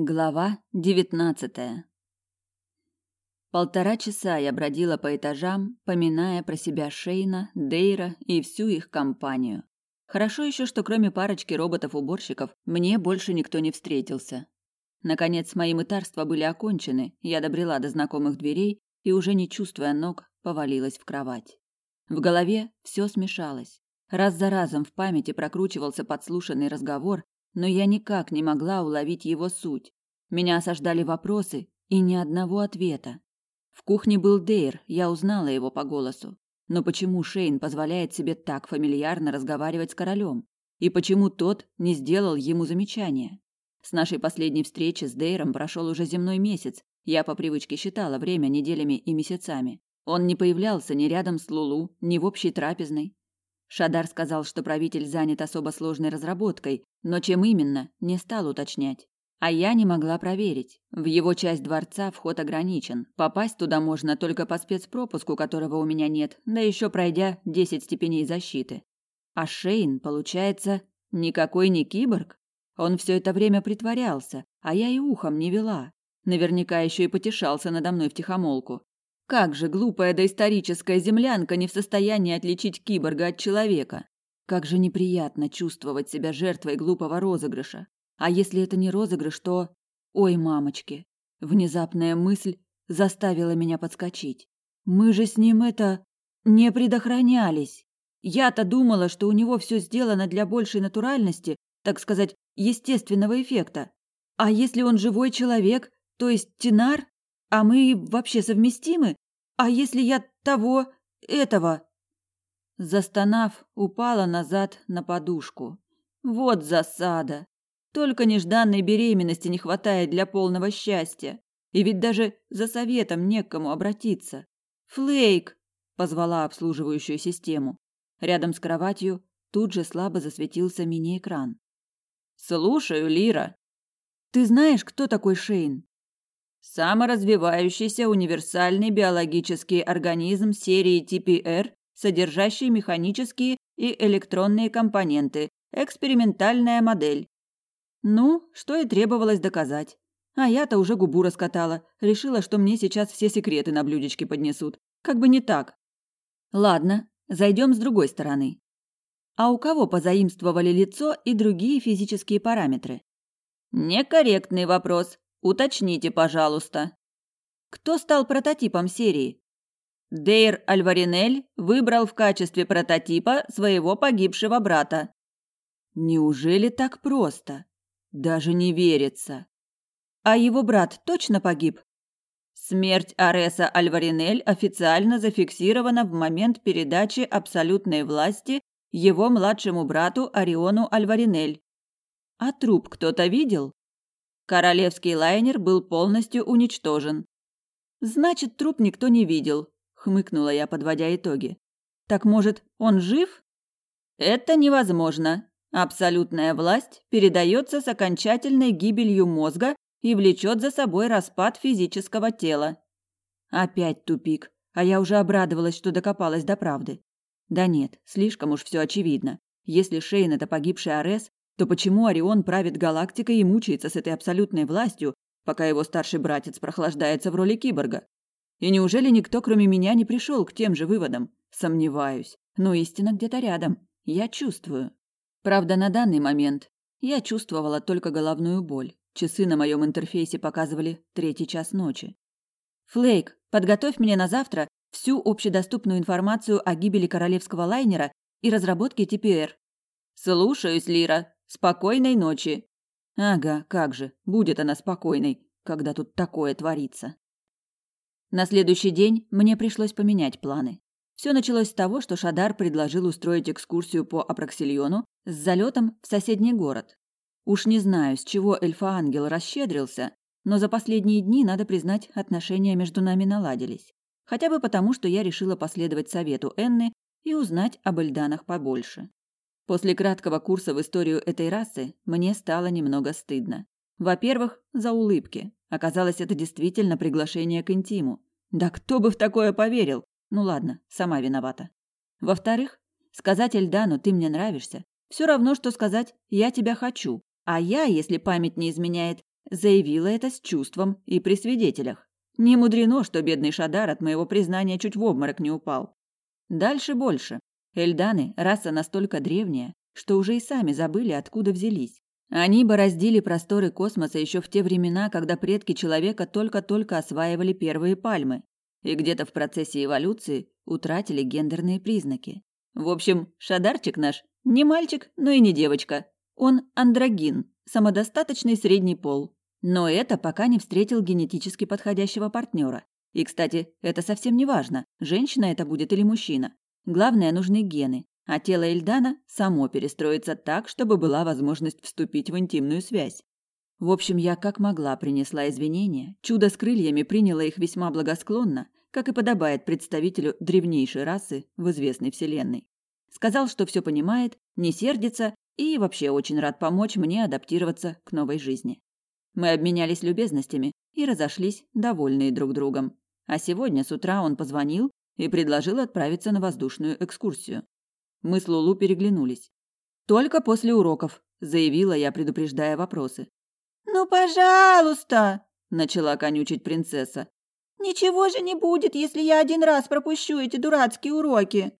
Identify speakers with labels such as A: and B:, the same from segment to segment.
A: Глава девятнадцатая Полтора часа я бродила по этажам, поминая про себя Шейна, Дейра и всю их компанию. Хорошо еще, что кроме парочки роботов-уборщиков мне больше никто не встретился. Наконец, мои мытарства были окончены, я добрела до знакомых дверей и, уже не чувствуя ног, повалилась в кровать. В голове все смешалось. Раз за разом в памяти прокручивался подслушанный разговор, но я никак не могла уловить его суть. Меня осаждали вопросы и ни одного ответа. В кухне был Дейр, я узнала его по голосу. Но почему Шейн позволяет себе так фамильярно разговаривать с королем? И почему тот не сделал ему замечания? С нашей последней встречи с Дейром прошел уже земной месяц. Я по привычке считала время неделями и месяцами. Он не появлялся ни рядом с Лулу, ни в общей трапезной. Шадар сказал, что правитель занят особо сложной разработкой, но чем именно, не стал уточнять. А я не могла проверить. В его часть дворца вход ограничен. Попасть туда можно только по спецпропуску, которого у меня нет, да еще пройдя 10 степеней защиты. А Шейн, получается, никакой не киборг? Он все это время притворялся, а я и ухом не вела. Наверняка еще и потешался надо мной втихомолку. Как же глупая доисторическая землянка не в состоянии отличить киборга от человека? Как же неприятно чувствовать себя жертвой глупого розыгрыша. А если это не розыгрыш, то... Ой, мамочки. Внезапная мысль заставила меня подскочить. Мы же с ним это... не предохранялись. Я-то думала, что у него все сделано для большей натуральности, так сказать, естественного эффекта. А если он живой человек, то есть Тинар? А мы вообще совместимы? А если я того, этого? Застонав, упала назад на подушку. Вот засада. Только нежданной беременности не хватает для полного счастья. И ведь даже за советом не к кому обратиться. «Флейк!» – позвала обслуживающую систему. Рядом с кроватью тут же слабо засветился мини-экран. «Слушаю, Лира!» «Ты знаешь, кто такой Шейн?» Саморазвивающийся универсальный биологический организм серии TPR, содержащий механические и электронные компоненты, экспериментальная модель. Ну, что и требовалось доказать. А я-то уже губу раскатала, решила, что мне сейчас все секреты на блюдечке поднесут. Как бы не так. Ладно, зайдем с другой стороны. А у кого позаимствовали лицо и другие физические параметры? Некорректный вопрос, Уточните, пожалуйста. Кто стал прототипом серии? Дейр Альваринель выбрал в качестве прототипа своего погибшего брата. Неужели так просто? Даже не верится. А его брат точно погиб? Смерть Ареса Альваринель официально зафиксирована в момент передачи абсолютной власти его младшему брату Ориону Альваринель. А труп кто-то видел? Королевский лайнер был полностью уничтожен. Значит, труп никто не видел, хмыкнула я, подводя итоги. Так может, он жив? Это невозможно. Абсолютная власть передается с окончательной гибелью мозга и влечет за собой распад физического тела. Опять тупик. А я уже обрадовалась, что докопалась до правды. Да нет, слишком уж все очевидно. Если Шейн это погибший Арес, то почему Орион правит галактикой и мучается с этой абсолютной властью, пока его старший братец прохлаждается в роли киборга? И неужели никто, кроме меня, не пришел к тем же выводам? Сомневаюсь. Но истина где-то рядом. Я чувствую. Правда, на данный момент я чувствовала только головную боль. Часы на моем интерфейсе показывали третий час ночи. «Флейк, подготовь мне на завтра всю общедоступную информацию о гибели королевского лайнера и разработке ТПР». «Слушаюсь, Лира», Спокойной ночи. Ага, как же, будет она спокойной, когда тут такое творится. На следующий день мне пришлось поменять планы. Все началось с того, что Шадар предложил устроить экскурсию по Апраксильону с залетом в соседний город. Уж не знаю, с чего эльфа-ангел расщедрился, но за последние дни, надо признать, отношения между нами наладились. Хотя бы потому, что я решила последовать совету Энны и узнать об Эльданах побольше. После краткого курса в историю этой расы мне стало немного стыдно. Во-первых, за улыбки. Оказалось, это действительно приглашение к интиму. Да кто бы в такое поверил? Ну ладно, сама виновата. Во-вторых, сказать Эльдану «ты мне нравишься» все равно, что сказать «я тебя хочу». А я, если память не изменяет, Заявила это с чувством и при свидетелях. Не мудрено, что бедный Шадар от моего признания чуть в обморок не упал. Дальше больше. Эльданы – раса настолько древняя, что уже и сами забыли, откуда взялись. Они бороздили просторы космоса еще в те времена, когда предки человека только-только осваивали первые пальмы, и где-то в процессе эволюции утратили гендерные признаки. В общем, Шадарчик наш не мальчик, но и не девочка. Он андрогин, самодостаточный средний пол. Но это пока не встретил генетически подходящего партнера. И, кстати, это совсем не важно, женщина это будет или мужчина. Главное, нужны гены, а тело Эльдана само перестроится так, чтобы была возможность вступить в интимную связь. В общем, я как могла принесла извинения, чудо с крыльями приняло их весьма благосклонно, как и подобает представителю древнейшей расы в известной вселенной. Сказал, что все понимает, не сердится и вообще очень рад помочь мне адаптироваться к новой жизни. Мы обменялись любезностями и разошлись, довольные друг другом. А сегодня с утра он позвонил и предложил отправиться на воздушную экскурсию. Мы с Лулу переглянулись. «Только после уроков», – заявила я, предупреждая вопросы.
B: «Ну, пожалуйста!»
A: – начала конючить принцесса.
B: «Ничего же не будет, если я один раз пропущу эти дурацкие уроки!»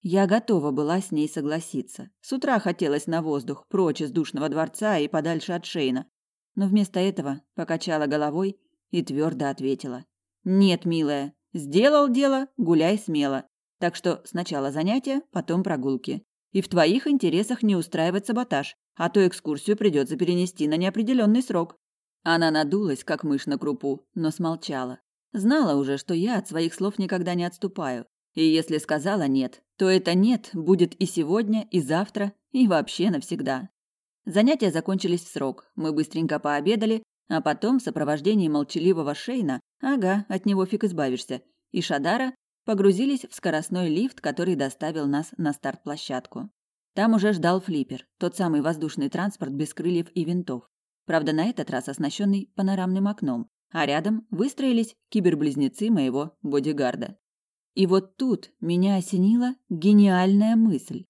A: Я готова была с ней согласиться. С утра хотелось на воздух, прочь из душного дворца и подальше от Шейна. Но вместо этого покачала головой и твердо ответила. «Нет, милая, сделал дело, гуляй смело. Так что сначала занятия, потом прогулки. И в твоих интересах не устраивать саботаж, а то экскурсию придется перенести на неопределенный срок». Она надулась, как мышь на крупу, но смолчала. Знала уже, что я от своих слов никогда не отступаю. И если сказала «нет», то это «нет» будет и сегодня, и завтра, и вообще навсегда. Занятия закончились в срок. Мы быстренько пообедали, а потом в сопровождении молчаливого Шейна, ага, от него фиг избавишься, и Шадара погрузились в скоростной лифт, который доставил нас на старт-площадку. Там уже ждал флиппер, тот самый воздушный транспорт без крыльев и винтов. Правда, на этот раз оснащенный панорамным окном, а рядом выстроились киберблизнецы моего бодигарда. И вот тут меня осенила гениальная мысль.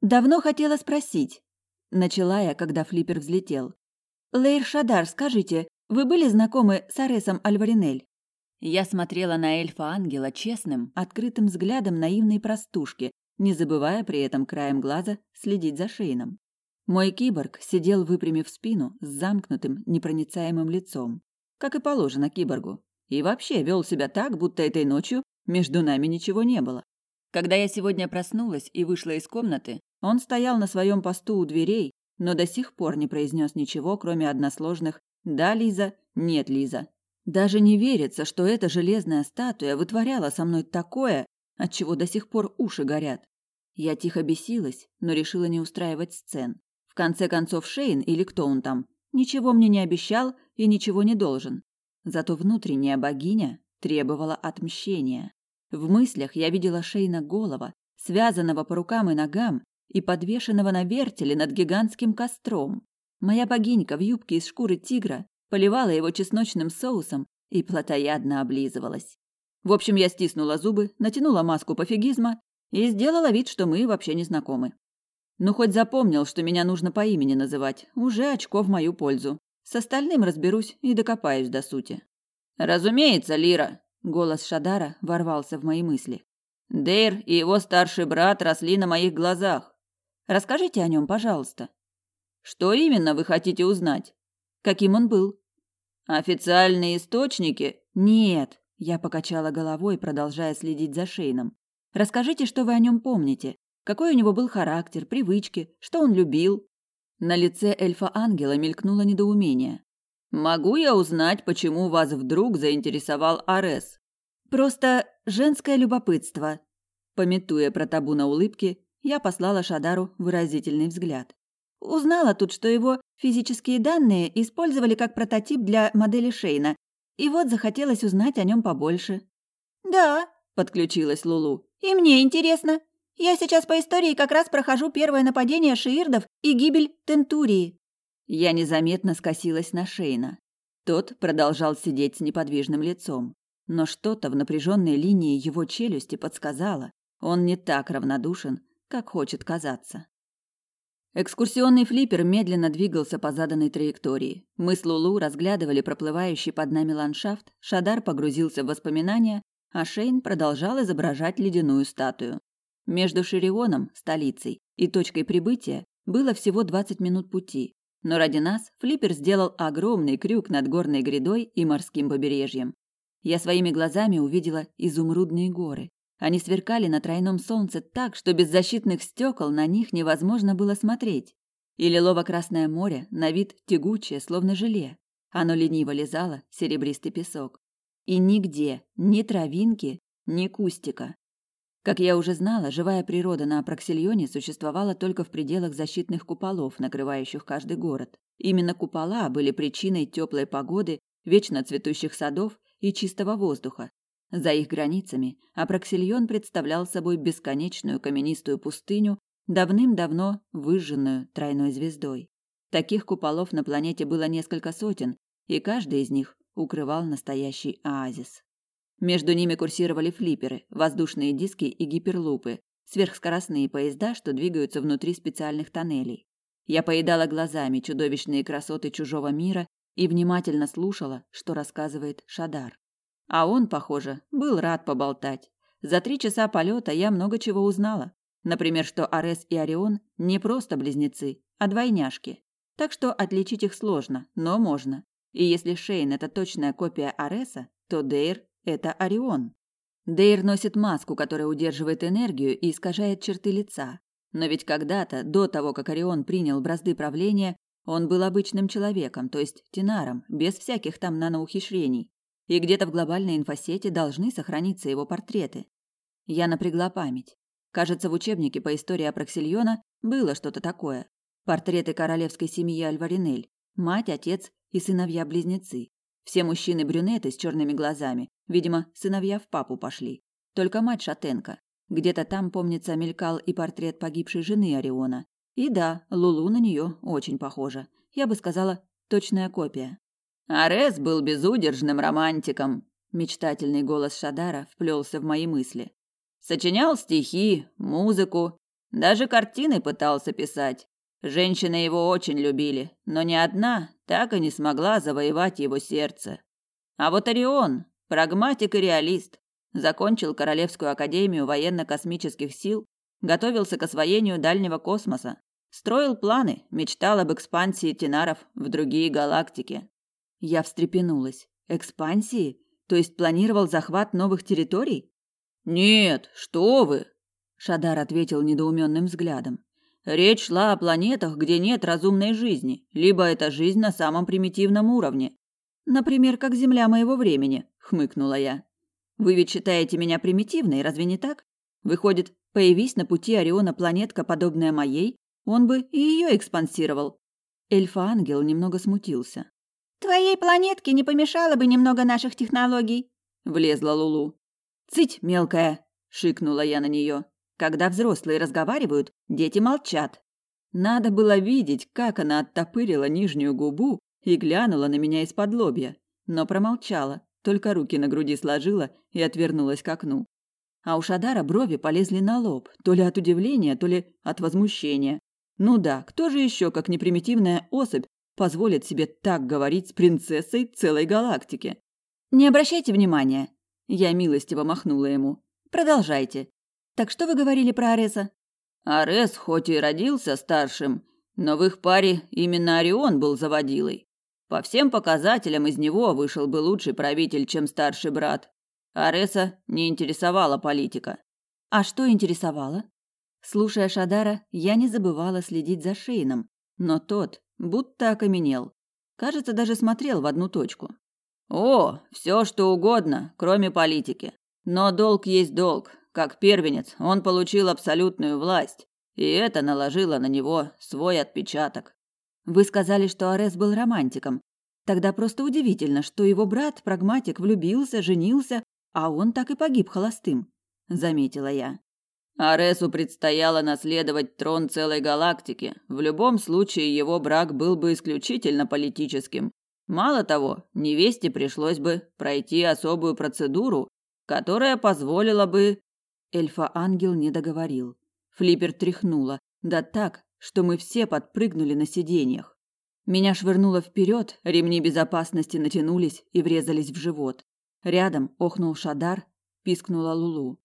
A: Давно хотела спросить. Начала я, когда флиппер взлетел. Лейр Шадар, скажите, вы были знакомы с Аресом Альваринель? Я смотрела на эльфа-ангела честным, открытым взглядом наивной простушки, не забывая при этом краем глаза следить за Шейном. Мой киборг сидел, выпрямив спину, с замкнутым, непроницаемым лицом, как и положено киборгу, и вообще вел себя так, будто этой ночью между нами ничего не было. Когда я сегодня проснулась и вышла из комнаты, он стоял на своем посту у дверей, но до сих пор не произнес ничего, кроме односложных «да, Лиза», «нет, Лиза». Даже не верится, что эта железная статуя вытворяла со мной такое, от чего до сих пор уши горят. Я тихо бесилась, но решила не устраивать сцен. В конце концов, Шейн или кто он там, ничего мне не обещал и ничего не должен. Зато внутренняя богиня требовала отмщения. В мыслях я видела Шейна голова, связанного по рукам и ногам и подвешенного на вертеле над гигантским костром. Моя богинька в юбке из шкуры тигра поливала его чесночным соусом и плотоядно облизывалась. В общем, я стиснула зубы, натянула маску пофигизма и сделала вид, что мы вообще не знакомы. Ну, хоть запомнил, что меня нужно по имени называть, уже очко в мою пользу. С остальным разберусь и докопаюсь до сути. «Разумеется, Лира!» Голос Шадара ворвался в мои мысли. Дейр и его старший брат росли на моих глазах. Расскажите о нем, пожалуйста. Что именно вы хотите узнать? Каким он был? Официальные источники? Нет, я покачала головой, продолжая следить за Шейном. Расскажите, что вы о нем помните. Какой у него был характер, привычки, что он любил? На лице эльфа-ангела мелькнуло недоумение. Могу я узнать, почему вас вдруг заинтересовал Арес? Просто женское любопытство. Пометуя про табу на улыбке, я послала Шадару выразительный взгляд. Узнала тут, что его физические данные использовали как прототип для модели Шейна, и вот захотелось узнать о нем побольше. «Да», — подключилась Лулу, — «и мне интересно. Я сейчас по истории как раз прохожу первое нападение шиирдов и гибель Тентурии. Я незаметно скосилась на Шейна. Тот продолжал сидеть с неподвижным лицом, но что-то в напряженной линии его челюсти подсказало, он не так равнодушен, как хочет казаться. Экскурсионный флиппер медленно двигался по заданной траектории. Мы с Лулу разглядывали проплывающий под нами ландшафт, Шадар погрузился в воспоминания, а Шейн продолжал изображать ледяную статую. Между Ширионом, столицей, и точкой прибытия было всего 20 минут пути, но ради нас флиппер сделал огромный крюк над горной грядой и морским побережьем. Я своими глазами увидела изумрудные горы. Они сверкали на тройном солнце так, что без защитных стекол на них невозможно было смотреть. И лилово-красное море на вид тягучее, словно желе. Оно лениво лизало серебристый песок. И нигде ни травинки, ни кустика. Как я уже знала, живая природа на Апраксильоне существовала только в пределах защитных куполов, накрывающих каждый город. Именно купола были причиной теплой погоды, вечно цветущих садов и чистого воздуха. За их границами Апраксильон представлял собой бесконечную каменистую пустыню, давным-давно выжженную тройной звездой. Таких куполов на планете было несколько сотен, и каждый из них укрывал настоящий оазис. Между ними курсировали флиперы, воздушные диски и гиперлупы, сверхскоростные поезда, что двигаются внутри специальных тоннелей. Я поедала глазами чудовищные красоты чужого мира и внимательно слушала, что рассказывает Шадар. А он, похоже, был рад поболтать. За три часа полета я много чего узнала. Например, что Арес и Орион не просто близнецы, а двойняшки. Так что отличить их сложно, но можно. И если Шейн это точная копия Ареса, то Дейр это Орион. Дейр носит маску, которая удерживает энергию и искажает черты лица. Но ведь когда-то, до того, как Орион принял бразды правления, он был обычным человеком, то есть тенаром, без всяких там наноухищрений. И где-то в глобальной инфосети должны сохраниться его портреты. Я напрягла память. Кажется, в учебнике по истории Апраксильона было что-то такое. Портреты королевской семьи Альваринель. Мать, отец и сыновья-близнецы. Все мужчины-брюнеты с черными глазами. Видимо, сыновья в папу пошли. Только мать шатенка. Где-то там, помнится, мелькал и портрет погибшей жены Ориона. И да, Лулу на нее очень похожа. Я бы сказала, точная копия. Арес был безудержным романтиком. Мечтательный голос Шадара вплелся в мои мысли. Сочинял стихи, музыку, даже картины пытался писать. Женщины его очень любили, но ни одна так и не смогла завоевать его сердце. А вот Орион, прагматик и реалист, закончил Королевскую академию военно-космических сил, готовился к освоению дальнего космоса, строил планы, мечтал об экспансии Тинаров в другие галактики. Я встрепенулась. Экспансии? То есть планировал захват новых территорий? Нет, что вы? Шадар ответил недоуменным взглядом. Речь шла о планетах, где нет разумной жизни, либо это жизнь на самом примитивном уровне. Например, как Земля моего времени, хмыкнула я. Вы ведь считаете меня примитивной, разве не так? Выходит, появись на пути Ориона планетка, подобная моей, он бы и ее экспансировал. Эльфа-ангел немного смутился.
B: Твоей планетке не помешало бы немного наших технологий,
A: влезла Лулу. Цыть, мелкая, шикнула я на нее. Когда взрослые разговаривают, дети молчат. Надо было видеть, как она оттопырила нижнюю губу и глянула на меня из-под лобья, но промолчала, только руки на груди сложила и отвернулась к окну. А у Шадара брови полезли на лоб, то ли от удивления, то ли от возмущения. Ну да, кто же еще, как непримитивная особь, позволит себе так говорить с принцессой целой галактики? Не обращайте внимания. Я милостиво махнула ему. Продолжайте. Так что вы говорили про Ареса? Арес хоть и родился старшим, но в их паре именно Орион был заводилой. По всем показателям из него вышел бы лучший правитель, чем старший брат. Ареса не интересовала политика. А что интересовало? Слушая Шадара, я не забывала следить за Шейном, но тот будто окаменел. Кажется, даже смотрел в одну точку. О, все что угодно, кроме политики. Но долг есть долг, как первенец, он получил абсолютную власть, и это наложило на него свой отпечаток. Вы сказали, что Арес был романтиком. Тогда просто удивительно, что его брат, прагматик, влюбился, женился, а он так и погиб холостым, заметила я. Аресу предстояло наследовать трон целой галактики. В любом случае его брак был бы исключительно политическим. Мало того, невесте пришлось бы пройти особую процедуру, которая позволила бы Эльфа-ангел не договорил. Флиппер тряхнула, да так, что мы все подпрыгнули на сиденьях. Меня швырнуло вперед, ремни безопасности натянулись и врезались в живот. Рядом охнул Шадар, пискнула Лулу.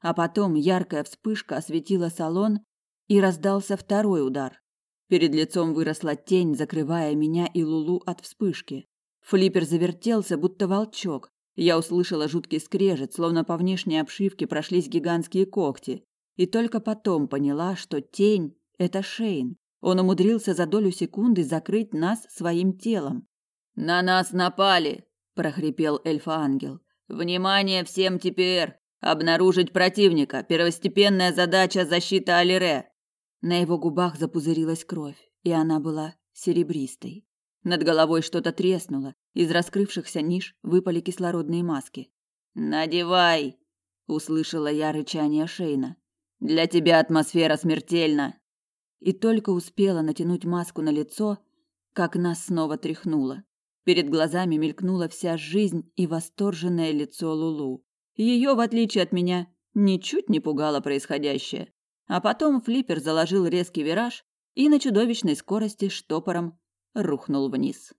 A: А потом яркая вспышка осветила салон, и раздался второй удар. Перед лицом выросла тень, закрывая меня и Лулу от вспышки. Флиппер завертелся, будто волчок. Я услышала жуткий скрежет, словно по внешней обшивке прошлись гигантские когти, и только потом поняла, что тень это Шейн. Он умудрился за долю секунды закрыть нас своим телом. На нас напали, прохрипел эльфа-ангел. Внимание всем теперь! Обнаружить противника. Первостепенная задача защита Алире. На его губах запузырилась кровь, и она была серебристой. Над головой что-то треснуло, из раскрывшихся ниш выпали кислородные маски. "Надевай", услышала я рычание Шейна. "Для тебя атмосфера смертельна" и только успела натянуть маску на лицо, как нас снова тряхнуло. Перед глазами мелькнула вся жизнь и восторженное лицо Лулу. Ее, в отличие от меня, ничуть не пугало происходящее. А потом флиппер заложил резкий вираж и на чудовищной скорости штопором рухнул вниз.